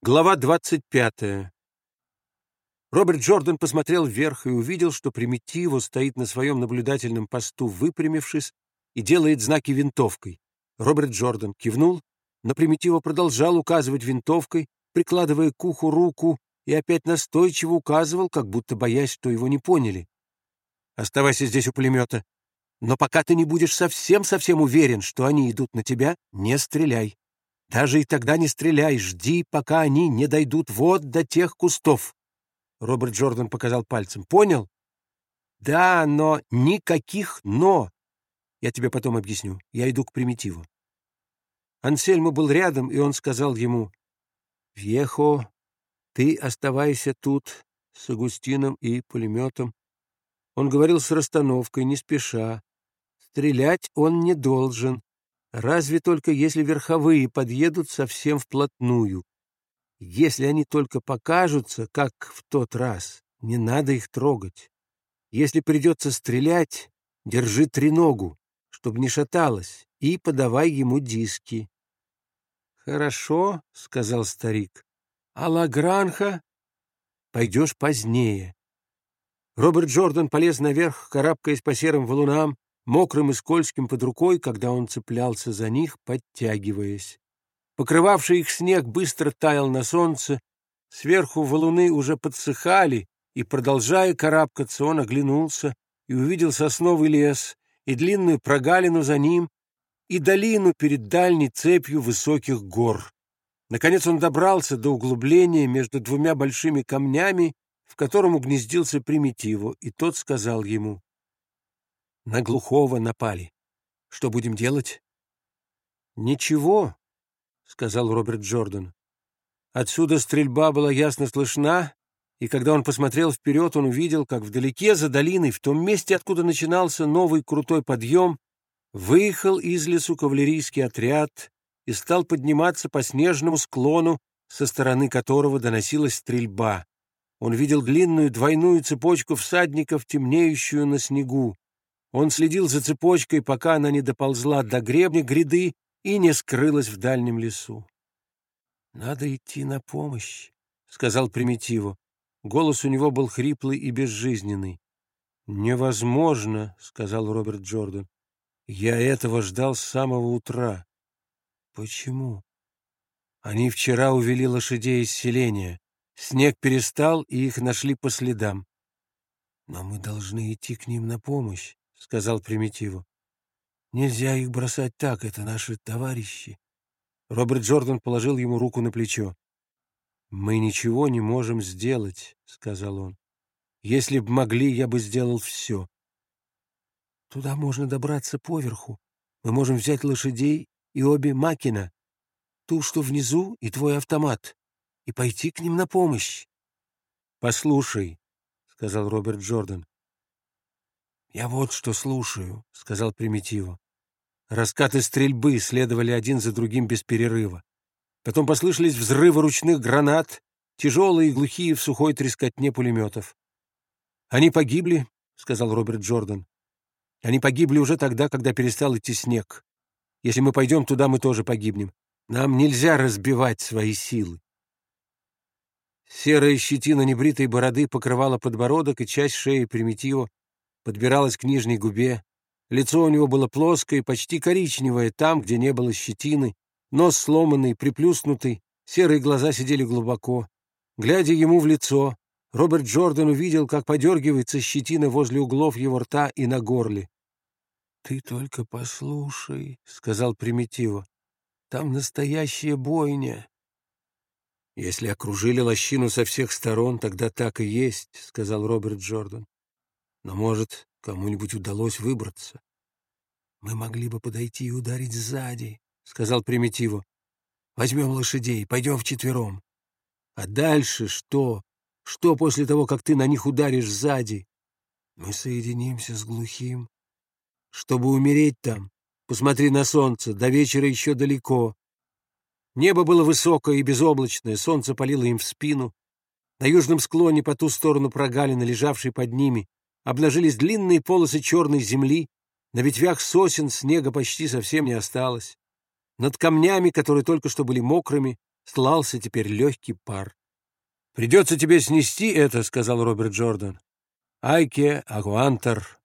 Глава 25. Роберт Джордан посмотрел вверх и увидел, что Примитиво стоит на своем наблюдательном посту, выпрямившись, и делает знаки винтовкой. Роберт Джордан кивнул, но Примитиво продолжал указывать винтовкой, прикладывая к уху руку, и опять настойчиво указывал, как будто боясь, что его не поняли. «Оставайся здесь у пулемета. Но пока ты не будешь совсем-совсем уверен, что они идут на тебя, не стреляй. Даже и тогда не стреляй, жди, пока они не дойдут вот до тех кустов. Роберт Джордан показал пальцем. Понял? Да, но никаких «но». Я тебе потом объясню. Я иду к примитиву. Ансельмо был рядом, и он сказал ему, «Вьехо, ты оставайся тут с Агустином и пулеметом». Он говорил с расстановкой, не спеша. Стрелять он не должен. Разве только если верховые подъедут совсем вплотную. Если они только покажутся, как в тот раз, не надо их трогать. Если придется стрелять, держи треногу, чтобы не шаталась, и подавай ему диски. — Хорошо, — сказал старик. — А Лагранха? Пойдешь позднее. Роберт Джордан полез наверх, карабкаясь по серым валунам, мокрым и скользким под рукой, когда он цеплялся за них, подтягиваясь. Покрывавший их снег быстро таял на солнце, сверху валуны уже подсыхали, и, продолжая карабкаться, он оглянулся и увидел сосновый лес и длинную прогалину за ним, и долину перед дальней цепью высоких гор. Наконец он добрался до углубления между двумя большими камнями, в котором угнездился Примитиву, и тот сказал ему, на глухого напали. Что будем делать? Ничего, сказал Роберт Джордан. Отсюда стрельба была ясно слышна, и когда он посмотрел вперед, он увидел, как вдалеке за долиной, в том месте, откуда начинался новый крутой подъем, выехал из лесу кавалерийский отряд и стал подниматься по снежному склону, со стороны которого доносилась стрельба. Он видел длинную двойную цепочку всадников, темнеющую на снегу. Он следил за цепочкой, пока она не доползла до гребня гряды и не скрылась в дальнем лесу. «Надо идти на помощь», — сказал Примитиву. Голос у него был хриплый и безжизненный. «Невозможно», — сказал Роберт Джордан. «Я этого ждал с самого утра». «Почему?» «Они вчера увели лошадей из селения. Снег перестал, и их нашли по следам. Но мы должны идти к ним на помощь. — сказал Примитиву. «Нельзя их бросать так, это наши товарищи». Роберт Джордан положил ему руку на плечо. «Мы ничего не можем сделать», — сказал он. «Если б могли, я бы сделал все». «Туда можно добраться поверху. Мы можем взять лошадей и обе макина, ту, что внизу, и твой автомат, и пойти к ним на помощь». «Послушай», — сказал Роберт Джордан, «Я вот что слушаю», — сказал Примитиву. Раскаты стрельбы следовали один за другим без перерыва. Потом послышались взрывы ручных гранат, тяжелые и глухие в сухой трескотне пулеметов. «Они погибли», — сказал Роберт Джордан. «Они погибли уже тогда, когда перестал идти снег. Если мы пойдем туда, мы тоже погибнем. Нам нельзя разбивать свои силы». Серая щетина небритой бороды покрывала подбородок и часть шеи Примитива, подбиралась к нижней губе. Лицо у него было плоское, почти коричневое, там, где не было щетины, нос сломанный, приплюснутый, серые глаза сидели глубоко. Глядя ему в лицо, Роберт Джордан увидел, как подергивается щетина возле углов его рта и на горле. — Ты только послушай, — сказал Примитива. — Там настоящая бойня. — Если окружили лощину со всех сторон, тогда так и есть, — сказал Роберт Джордан. Но, может, кому-нибудь удалось выбраться. — Мы могли бы подойти и ударить сзади, — сказал Примитиву. — Возьмем лошадей, пойдем вчетвером. — А дальше что? Что после того, как ты на них ударишь сзади? Мы соединимся с глухим. Чтобы умереть там, посмотри на солнце, до вечера еще далеко. Небо было высокое и безоблачное, солнце палило им в спину. На южном склоне по ту сторону прогалины, лежавшей под ними, обнажились длинные полосы черной земли, на ветвях сосен снега почти совсем не осталось. Над камнями, которые только что были мокрыми, стлался теперь легкий пар. «Придется тебе снести это», — сказал Роберт Джордан. «Айке агуантер